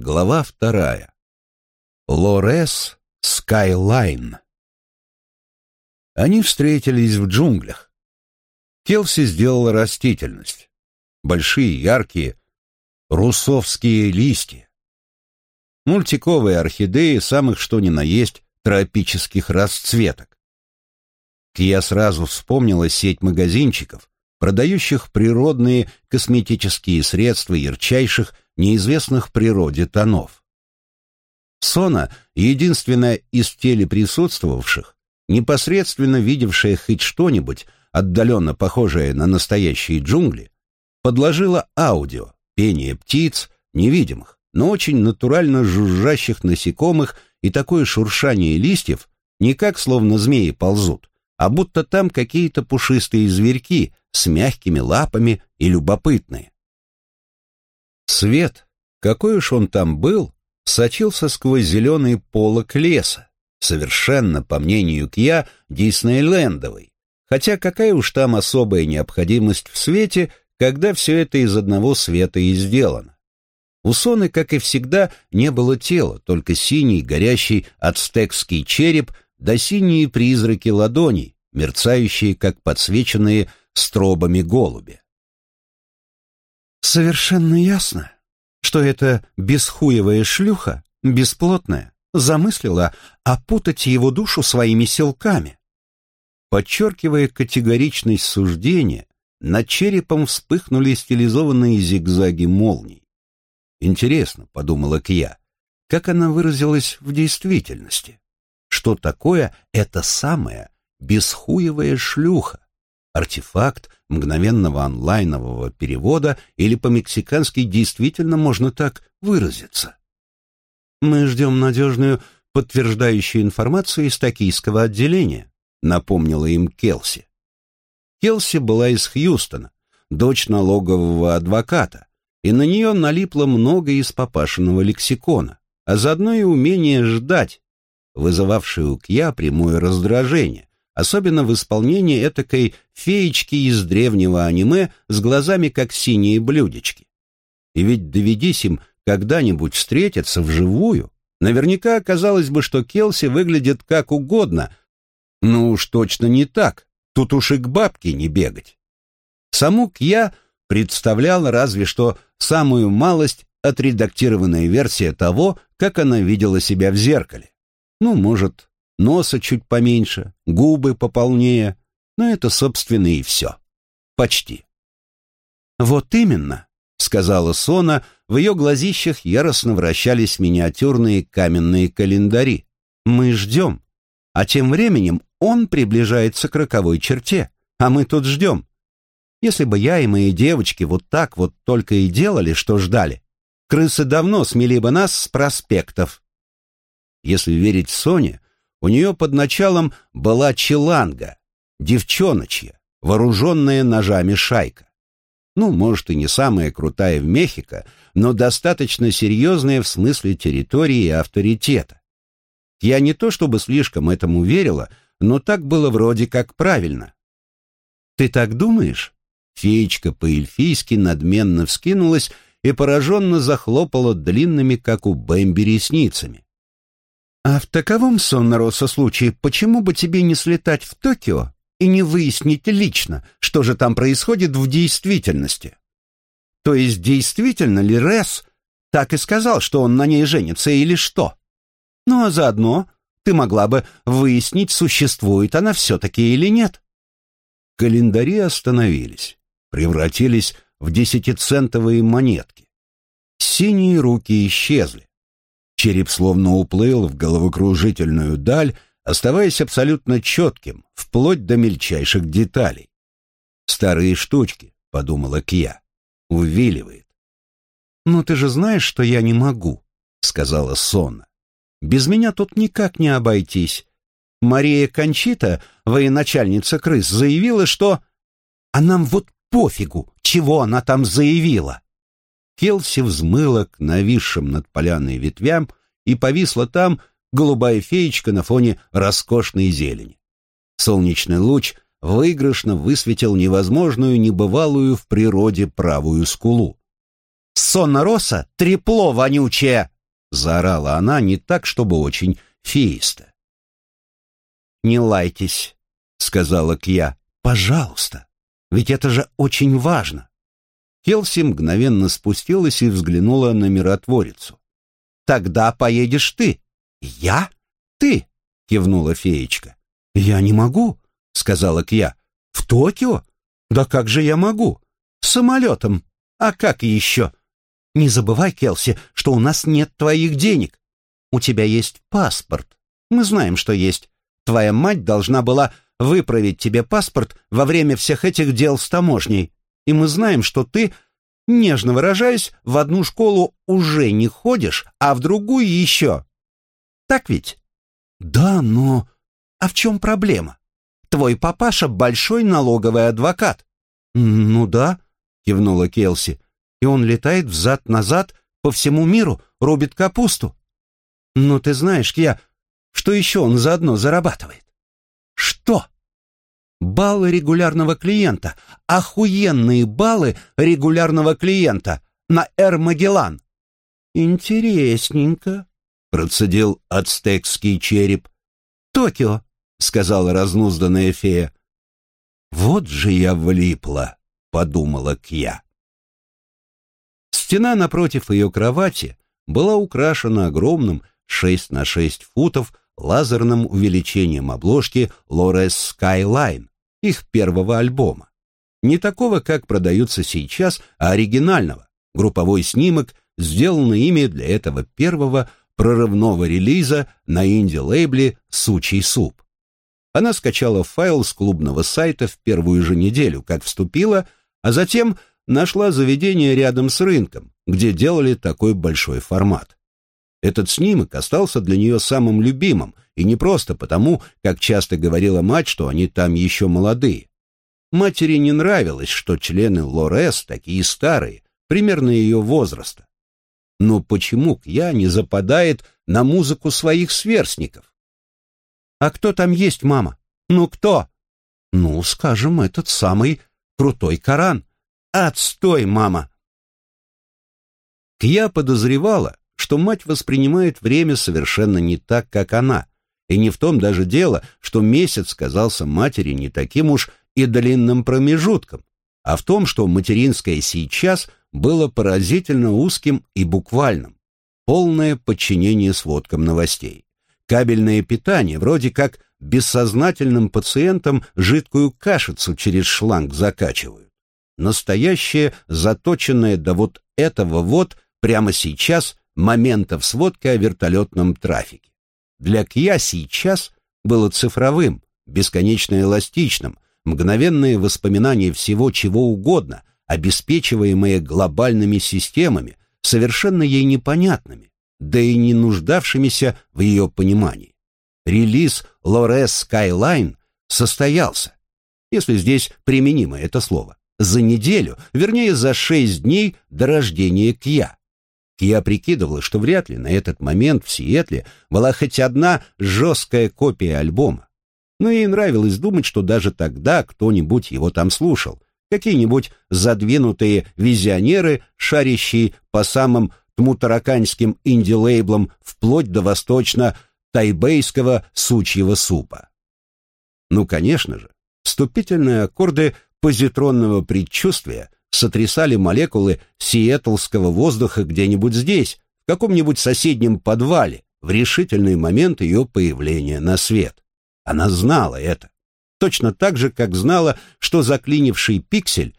Глава вторая. Лорес Скайлайн. Они встретились в джунглях. Келси сделала растительность. Большие, яркие, русовские листья. Мультиковые орхидеи самых что ни на есть тропических расцветок. Кия сразу вспомнила сеть магазинчиков, продающих природные косметические средства ярчайших неизвестных природе тонов. Сона, единственная из телеприсутствовавших, непосредственно видевшая хоть что-нибудь, отдаленно похожее на настоящие джунгли, подложила аудио, пение птиц, невидимых, но очень натурально жужжащих насекомых и такое шуршание листьев, не как словно змеи ползут, а будто там какие-то пушистые зверьки с мягкими лапами и любопытные. Свет, какой уж он там был, сочился сквозь зеленый полок леса, совершенно, по мнению Кья, Диснейлендовый. Хотя какая уж там особая необходимость в свете, когда все это из одного света и сделано. У Соны, как и всегда, не было тела, только синий, горящий ацтекский череп да синие призраки ладоней, мерцающие, как подсвеченные стробами голуби. Совершенно ясно, что эта бесхуевая шлюха, бесплотная, замыслила опутать его душу своими силками. Подчеркивая категоричность суждения, над черепом вспыхнули стилизованные зигзаги молний. «Интересно», — подумала Кья, — «как она выразилась в действительности? Что такое эта самая бесхуевая шлюха? артефакт мгновенного онлайнового перевода или по-мексикански действительно можно так выразиться. Мы ждем надежную подтверждающую информацию из токийского отделения, напомнила им Келси. Келси была из Хьюстона, дочь налогового адвоката, и на нее налипло много из папашиного лексикона, а заодно и умение ждать, вызывавшее у Кья прямое раздражение особенно в исполнении этакой феечки из древнего аниме с глазами как синие блюдечки. И ведь доведись им когда-нибудь встретиться вживую, наверняка оказалось бы, что Келси выглядит как угодно, ну уж точно не так, тут уж и к бабке не бегать. Саму Кья представляла разве что самую малость отредактированная версия того, как она видела себя в зеркале. Ну, может, носа чуть поменьше, губы пополнее, но это, собственно, и все. Почти. «Вот именно», — сказала Сона, в ее глазищах яростно вращались миниатюрные каменные календари. «Мы ждем, а тем временем он приближается к роковой черте, а мы тут ждем. Если бы я и мои девочки вот так вот только и делали, что ждали, крысы давно смели бы нас с проспектов». Если верить Соне, у нее под началом была челанга, девчоночья, вооруженная ножами шайка. Ну, может, и не самая крутая в Мехико, но достаточно серьезная в смысле территории и авторитета. Я не то чтобы слишком этому верила, но так было вроде как правильно. «Ты так думаешь?» Феечка по-эльфийски надменно вскинулась и пораженно захлопала длинными, как у Бэмби, ресницами. А в таковом, Соннороса, случае, почему бы тебе не слетать в Токио и не выяснить лично, что же там происходит в действительности? То есть действительно ли Рес так и сказал, что он на ней женится или что? Ну а заодно ты могла бы выяснить, существует она все-таки или нет. Календари остановились, превратились в десятицентовые монетки. Синие руки исчезли. Череп словно уплыл в головокружительную даль, оставаясь абсолютно четким, вплоть до мельчайших деталей. «Старые штучки», — подумала Кья, — увиливает. «Но ты же знаешь, что я не могу», — сказала Сонна. «Без меня тут никак не обойтись. Мария Кончита, военачальница крыс, заявила, что... А нам вот пофигу, чего она там заявила. Келси взмыла к нависшим над поляной ветвям и повисла там голубая феечка на фоне роскошной зелени. Солнечный луч выигрышно высветил невозможную, небывалую в природе правую скулу. Сонна Роса — трепло вонючее!» — заорала она не так, чтобы очень феисто. «Не лайтесь», — сказала Кья. «Пожалуйста, ведь это же очень важно». Келси мгновенно спустилась и взглянула на миротворицу. «Тогда поедешь ты». «Я? Ты?» — кивнула феечка. «Я не могу», — сказала Кья. «В Токио? Да как же я могу? Самолетом. А как еще? Не забывай, Келси, что у нас нет твоих денег. У тебя есть паспорт. Мы знаем, что есть. Твоя мать должна была выправить тебе паспорт во время всех этих дел с таможней. И мы знаем, что ты, нежно выражаясь, в одну школу уже не ходишь, а в другую еще. Так ведь? Да, но... А в чем проблема? Твой папаша большой налоговый адвокат. Ну да, кивнула Келси. И он летает взад-назад по всему миру, рубит капусту. Но ты знаешь, я, что еще он заодно зарабатывает? Что? Баллы регулярного клиента. Охуенные баллы регулярного клиента на Эр Магеллан. Интересненько, процедил ацтекский череп. Токио, сказала разнузданная фея. Вот же я влипла, подумала Кья. Стена напротив ее кровати была украшена огромным 6 на 6 футов лазерным увеличением обложки Lores Skyline, их первого альбома. Не такого, как продаются сейчас, а оригинального. Групповой снимок, сделанный ими для этого первого прорывного релиза на инди-лейбле «Сучий суп». Она скачала файл с клубного сайта в первую же неделю, как вступила, а затем нашла заведение рядом с рынком, где делали такой большой формат. Этот снимок остался для нее самым любимым, и не просто потому, как часто говорила мать, что они там еще молодые. Матери не нравилось, что члены Лорес такие старые, примерно ее возраста. Но почему Кья не западает на музыку своих сверстников? «А кто там есть, мама? Ну кто?» «Ну, скажем, этот самый крутой Коран». «Отстой, мама!» Кья подозревала, что мать воспринимает время совершенно не так, как она. И не в том даже дело, что месяц казался матери не таким уж и длинным промежутком, а в том, что материнское «сейчас» было поразительно узким и буквальным. Полное подчинение сводкам новостей. Кабельное питание, вроде как бессознательным пациентам жидкую кашицу через шланг закачивают. Настоящее, заточенное до вот этого вот прямо сейчас моментов сводки о вертолетном трафике. Для Кья сейчас было цифровым, бесконечно эластичным, мгновенные воспоминания всего чего угодно, обеспечиваемые глобальными системами, совершенно ей непонятными, да и не нуждавшимися в ее понимании. Релиз Lores Skyline состоялся, если здесь применимо это слово, за неделю, вернее за шесть дней до рождения Кья. Я прикидывала, что вряд ли на этот момент в Сиэтле была хоть одна жесткая копия альбома. Но ей нравилось думать, что даже тогда кто-нибудь его там слушал. Какие-нибудь задвинутые визионеры, шарящие по самым тмутараканским инди-лейблам вплоть до восточно-тайбейского сучьего супа. Ну, конечно же, вступительные аккорды позитронного предчувствия сотрясали молекулы сиэтлского воздуха где-нибудь здесь, в каком-нибудь соседнем подвале, в решительный момент ее появления на свет. Она знала это. Точно так же, как знала, что заклинивший пиксель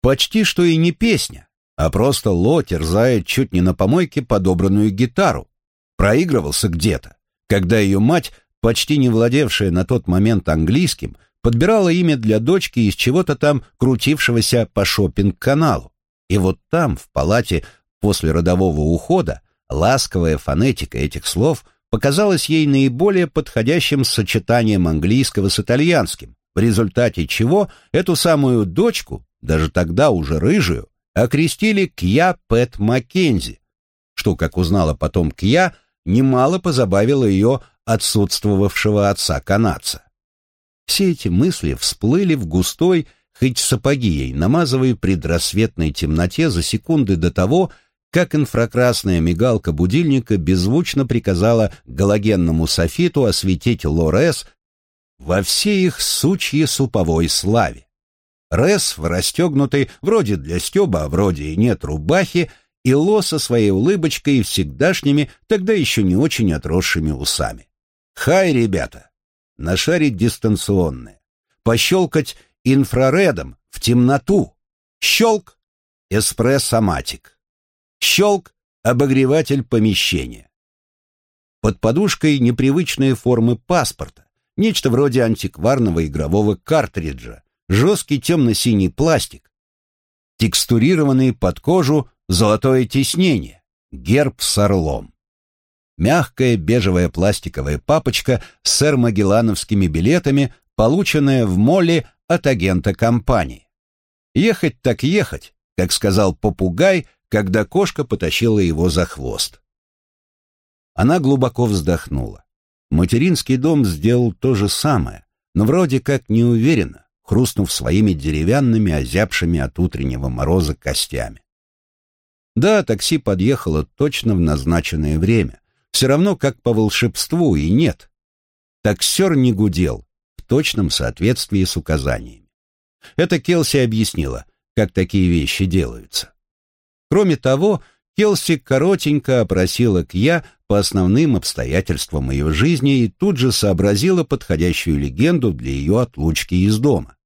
почти что и не песня, а просто Ло терзает чуть не на помойке подобранную гитару. Проигрывался где-то, когда ее мать, почти не владевшая на тот момент английским, подбирала имя для дочки из чего-то там крутившегося по шопинг-каналу. И вот там, в палате после родового ухода, ласковая фонетика этих слов показалась ей наиболее подходящим сочетанием английского с итальянским, в результате чего эту самую дочку, даже тогда уже рыжую, окрестили Кья Пэт Маккензи, что, как узнала потом Кья, немало позабавило ее отсутствовавшего отца-канадца. Все эти мысли всплыли в густой, хоть сапоги ей намазывай предрассветной темноте за секунды до того, как инфракрасная мигалка будильника беззвучно приказала галогенному софиту осветить Лорес во всей их сучье суповой славе. Рес в расстегнутой, вроде для стеба, а вроде и нет рубахи, и Ло со своей улыбочкой и всегдашними, тогда еще не очень отросшими усами. Хай, ребята! Нашарить дистанционное. Пощелкать инфраредом в темноту. Щелк — эспрессоматик. Щелк — обогреватель помещения. Под подушкой непривычные формы паспорта, нечто вроде антикварного игрового картриджа, жесткий темно-синий пластик, текстурированный под кожу золотое тиснение, герб с орлом. Мягкая бежевая пластиковая папочка с эрмагеллановскими билетами, полученная в моле от агента компании. Ехать так ехать, как сказал попугай, когда кошка потащила его за хвост. Она глубоко вздохнула. Материнский дом сделал то же самое, но вроде как неуверенно, хрустнув своими деревянными, озябшими от утреннего мороза костями. Да, такси подъехало точно в назначенное время, все равно как по волшебству, и нет. Таксер не гудел, в точном соответствии с указаниями. Это Келси объяснила, как такие вещи делаются. Кроме того, Келси коротенько опросила Кья по основным обстоятельствам ее жизни и тут же сообразила подходящую легенду для ее отлучки из дома.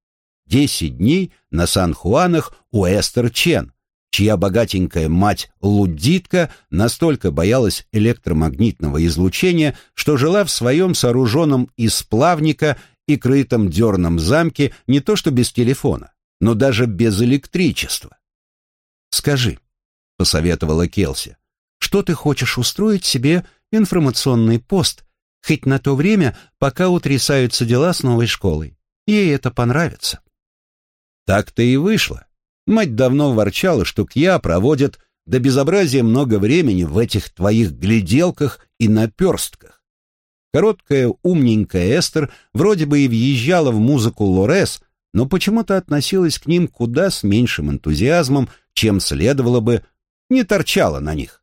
Десять дней на Сан-Хуанах у Эстер Чен, чья богатенькая мать Луддитка настолько боялась электромагнитного излучения, что жила в своем сооруженном из плавника и крытом дерном замке не то что без телефона, но даже без электричества. «Скажи», — посоветовала Келси. «Что ты хочешь устроить себе информационный пост, хоть на то время, пока утрясаются дела с новой школой? Ей это понравится». Так-то и вышло. Мать давно ворчала, что Кья проводит до безобразия много времени в этих твоих гляделках и наперстках. Короткая, умненькая Эстер вроде бы и въезжала в музыку Лорес, но почему-то относилась к ним куда с меньшим энтузиазмом, чем следовало бы не торчала на них.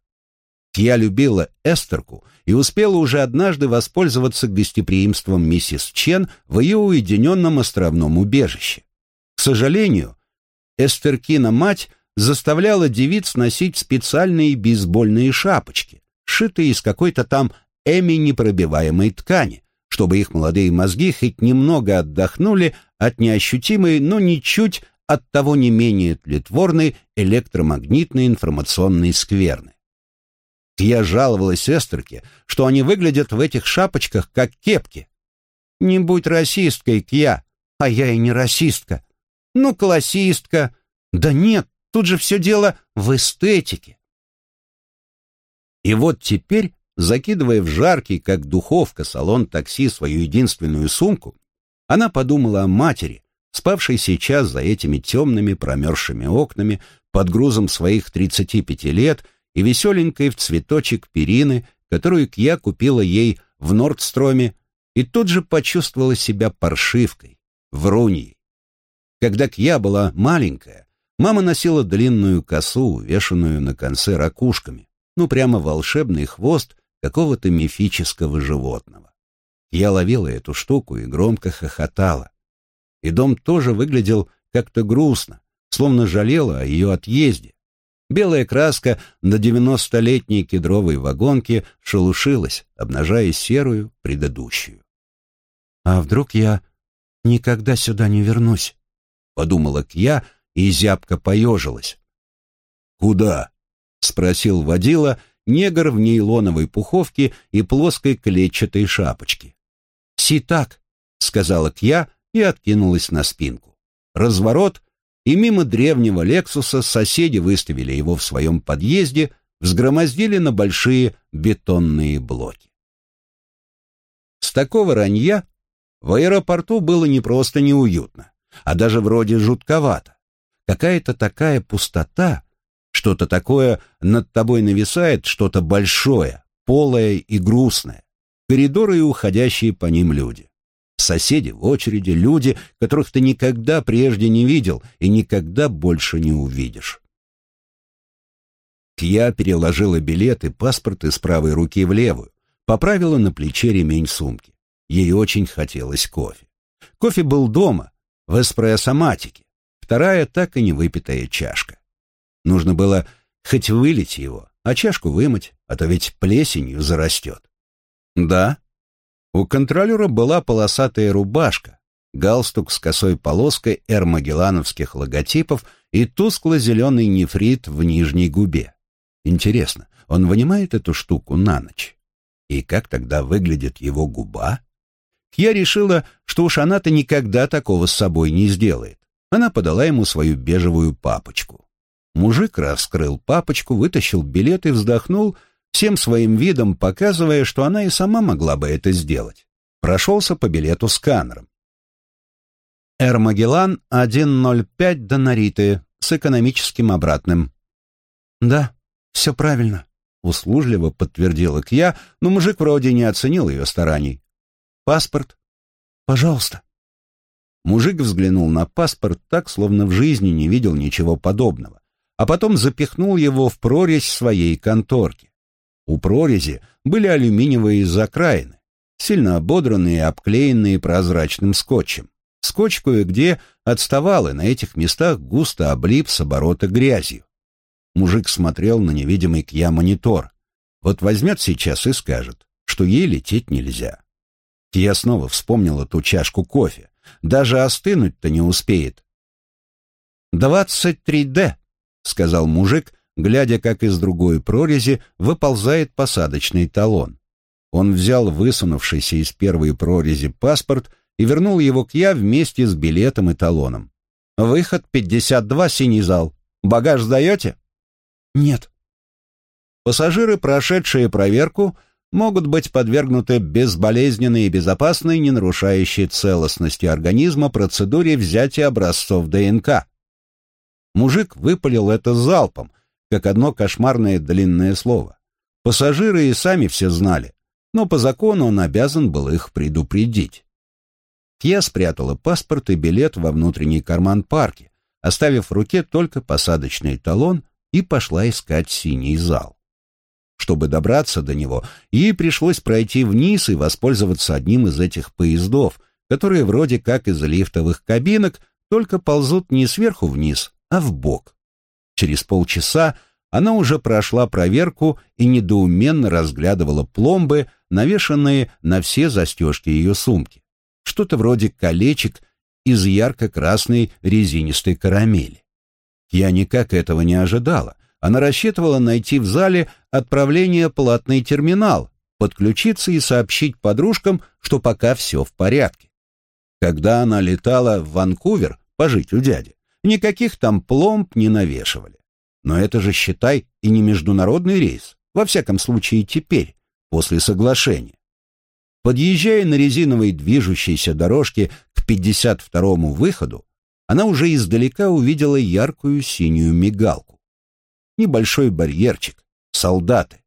Я любила Эстерку и успела уже однажды воспользоваться гостеприимством миссис Чен в ее уединенном островном убежище. К сожалению, Эстеркина мать заставляла девиц носить специальные бейсбольные шапочки, сшитые из какой-то там эми непробиваемой ткани, чтобы их молодые мозги хоть немного отдохнули от неощутимой, но ничуть от того не менее тлетворной электромагнитной информационной скверны. Я жаловалась сестрке, что они выглядят в этих шапочках как кепки. Не будь расисткой, Кья, а я и не расистка. Ну, классистка. Да нет, тут же все дело в эстетике. И вот теперь, закидывая в жаркий, как духовка, салон такси свою единственную сумку, она подумала о матери, спавшей сейчас за этими темными промерзшими окнами под грузом своих 35 лет и веселенькой в цветочек перины, которую Кья купила ей в Нордстроме, и тут же почувствовала себя паршивкой, вруньей. Когда Кья была маленькая, мама носила длинную косу, увешанную на конце ракушками, ну прямо волшебный хвост какого-то мифического животного. Я ловила эту штуку и громко хохотала и дом тоже выглядел как-то грустно, словно жалела о ее отъезде. Белая краска на девяностолетней кедровой вагонке шелушилась, обнажая серую предыдущую. «А вдруг я никогда сюда не вернусь?» — подумала Кья и зябко поежилась. «Куда?» — спросил водила, негр в нейлоновой пуховке и плоской клетчатой шапочке. «Си так», — сказала Кья, и откинулась на спинку. Разворот, и мимо древнего «Лексуса» соседи выставили его в своем подъезде, взгромоздили на большие бетонные блоки. С такого ранья в аэропорту было не просто неуютно, а даже вроде жутковато. Какая-то такая пустота, что-то такое над тобой нависает, что-то большое, полое и грустное, коридоры и уходящие по ним люди. Соседи в очереди, люди, которых ты никогда прежде не видел и никогда больше не увидишь. Кья переложила билет и паспорт из правой руки в левую, поправила на плече ремень сумки. Ей очень хотелось кофе. Кофе был дома, в эспрессоматике, вторая так и не выпитая чашка. Нужно было хоть вылить его, а чашку вымыть, а то ведь плесенью зарастет. Да, у контролера была полосатая рубашка, галстук с косой полоской эрмагеллановских логотипов и тускло-зеленый нефрит в нижней губе. Интересно, он вынимает эту штуку на ночь? И как тогда выглядит его губа? Я решила, что уж она-то никогда такого с собой не сделает. Она подала ему свою бежевую папочку. Мужик раскрыл папочку, вытащил билет и вздохнул, всем своим видом показывая, что она и сама могла бы это сделать. Прошелся по билету сканером. Эр Магеллан 105 Донариты с экономическим обратным. Да, все правильно, услужливо подтвердила Кья, но мужик вроде не оценил ее стараний. Паспорт? Пожалуйста. Мужик взглянул на паспорт так, словно в жизни не видел ничего подобного, а потом запихнул его в прорезь своей конторки. У прорези были алюминиевые закраины, сильно ободранные и обклеенные прозрачным скотчем. Скотч кое-где отставал, и на этих местах густо облип с оборота грязью. Мужик смотрел на невидимый Кья монитор. Вот возьмет сейчас и скажет, что ей лететь нельзя. Кья снова вспомнила ту чашку кофе. Даже остынуть-то не успеет. «Двадцать три Д», — сказал мужик, глядя, как из другой прорези выползает посадочный талон. Он взял высунувшийся из первой прорези паспорт и вернул его к я вместе с билетом и талоном. «Выход 52, синий зал. Багаж сдаете?» «Нет». Пассажиры, прошедшие проверку, могут быть подвергнуты безболезненной и безопасной, не нарушающей целостности организма процедуре взятия образцов ДНК. Мужик выпалил это залпом, как одно кошмарное длинное слово. Пассажиры и сами все знали, но по закону он обязан был их предупредить. Я спрятала паспорт и билет во внутренний карман парки, оставив в руке только посадочный талон и пошла искать синий зал. Чтобы добраться до него, ей пришлось пройти вниз и воспользоваться одним из этих поездов, которые вроде как из лифтовых кабинок только ползут не сверху вниз, а в бок. Через полчаса она уже прошла проверку и недоуменно разглядывала пломбы, навешанные на все застежки ее сумки. Что-то вроде колечек из ярко-красной резинистой карамели. Я никак этого не ожидала. Она рассчитывала найти в зале отправление платный терминал, подключиться и сообщить подружкам, что пока все в порядке. Когда она летала в Ванкувер пожить у дяди, никаких там пломб не навешивали. Но это же, считай, и не международный рейс, во всяком случае теперь, после соглашения. Подъезжая на резиновой движущейся дорожке к 52-му выходу, она уже издалека увидела яркую синюю мигалку. Небольшой барьерчик, солдаты.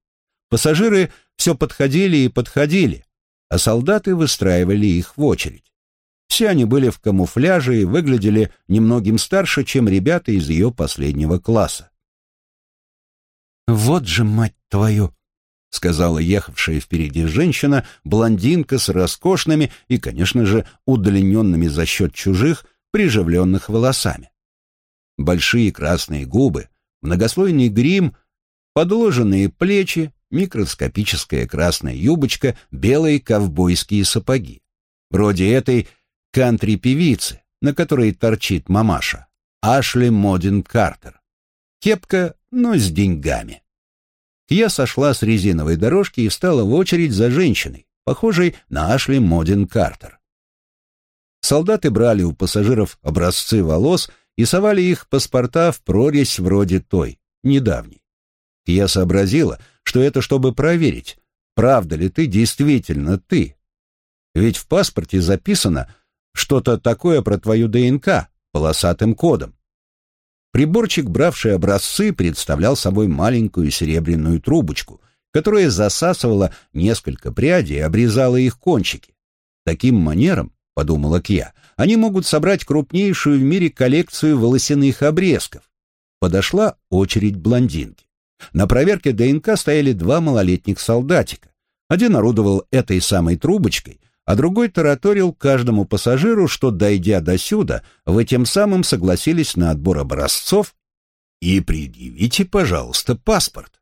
Пассажиры все подходили и подходили, а солдаты выстраивали их в очередь. Все они были в камуфляже и выглядели немногим старше, чем ребята из ее последнего класса. «Вот же, мать твою!» — сказала ехавшая впереди женщина, блондинка с роскошными и, конечно же, удлиненными за счет чужих, приживленных волосами. Большие красные губы, многослойный грим, подложенные плечи, микроскопическая красная юбочка, белые ковбойские сапоги. Вроде этой кантри-певицы, на которой торчит мамаша, Ашли Модин Картер. Кепка, но с деньгами. Я сошла с резиновой дорожки и встала в очередь за женщиной, похожей на Ашли Модин Картер. Солдаты брали у пассажиров образцы волос и совали их паспорта в прорезь вроде той, недавней. Я сообразила, что это чтобы проверить, правда ли ты действительно ты. Ведь в паспорте записано что-то такое про твою ДНК полосатым кодом. Приборчик, бравший образцы, представлял собой маленькую серебряную трубочку, которая засасывала несколько прядей и обрезала их кончики. Таким манером — подумала Кья. «Они могут собрать крупнейшую в мире коллекцию волосяных обрезков». Подошла очередь блондинки. На проверке ДНК стояли два малолетних солдатика. Один орудовал этой самой трубочкой, а другой тараторил каждому пассажиру, что, дойдя до сюда, вы тем самым согласились на отбор образцов и предъявите, пожалуйста, паспорт.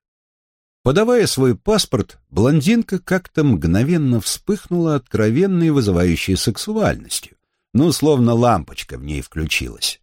Подавая свой паспорт, блондинка как-то мгновенно вспыхнула откровенной вызывающей сексуальностью, ну, словно лампочка в ней включилась.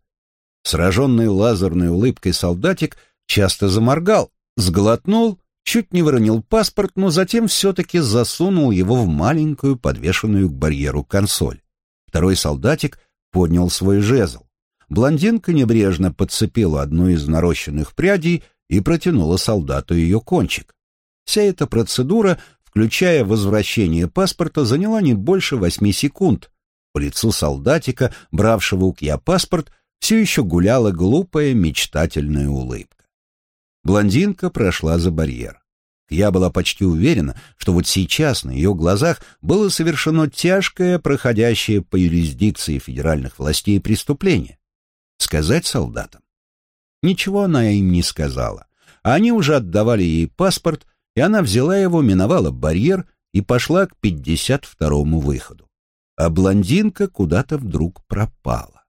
Сраженный лазерной улыбкой солдатик часто заморгал, сглотнул, чуть не выронил паспорт, но затем все-таки засунул его в маленькую, подвешенную к барьеру консоль. Второй солдатик поднял свой жезл. Блондинка небрежно подцепила одну из нарощенных прядей и протянула солдату ее кончик. Вся эта процедура, включая возвращение паспорта, заняла не больше восьми секунд. По лицу солдатика, бравшего у Кья паспорт, все еще гуляла глупая мечтательная улыбка. Блондинка прошла за барьер. Я была почти уверена, что вот сейчас на ее глазах было совершено тяжкое, проходящее по юрисдикции федеральных властей преступление. Сказать солдатам? Ничего она им не сказала. Они уже отдавали ей паспорт, и она взяла его, миновала барьер и пошла к 52-му выходу. А блондинка куда-то вдруг пропала.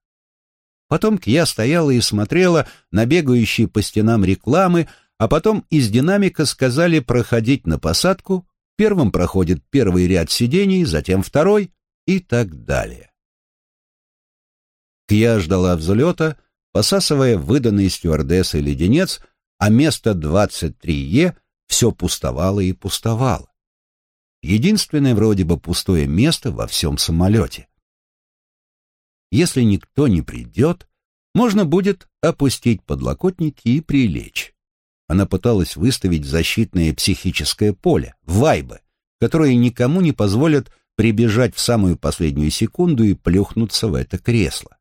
Потом Кья стояла и смотрела на бегающие по стенам рекламы, а потом из динамика сказали проходить на посадку, первым проходит первый ряд сидений, затем второй и так далее. Кья ждала взлета, посасывая выданный стюардессой леденец, а место 23Е все пустовало и пустовало. Единственное вроде бы пустое место во всем самолете. Если никто не придет, можно будет опустить подлокотники и прилечь. Она пыталась выставить защитное психическое поле, вайбы, которые никому не позволят прибежать в самую последнюю секунду и плюхнуться в это кресло.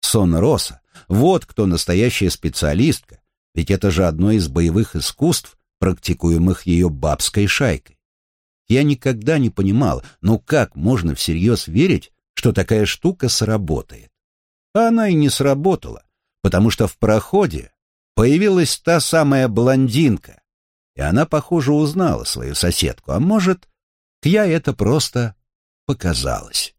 Сон Роса, вот кто настоящая специалистка, ведь это же одно из боевых искусств, практикуемых ее бабской шайкой. Я никогда не понимал, ну как можно всерьез верить, что такая штука сработает? Она и не сработала, потому что в проходе появилась та самая блондинка, и она, похоже, узнала свою соседку, а может, Кья это просто показалось.